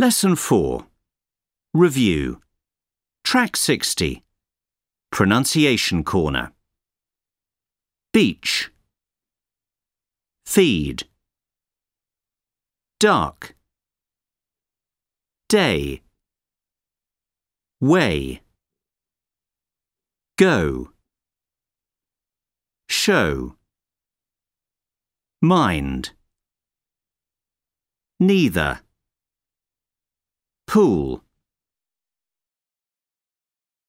Lesson 4 Review. Track 60 Pronunciation Corner. Beach. Feed. Dark Day. Way. Go. Show. Mind. Neither Pool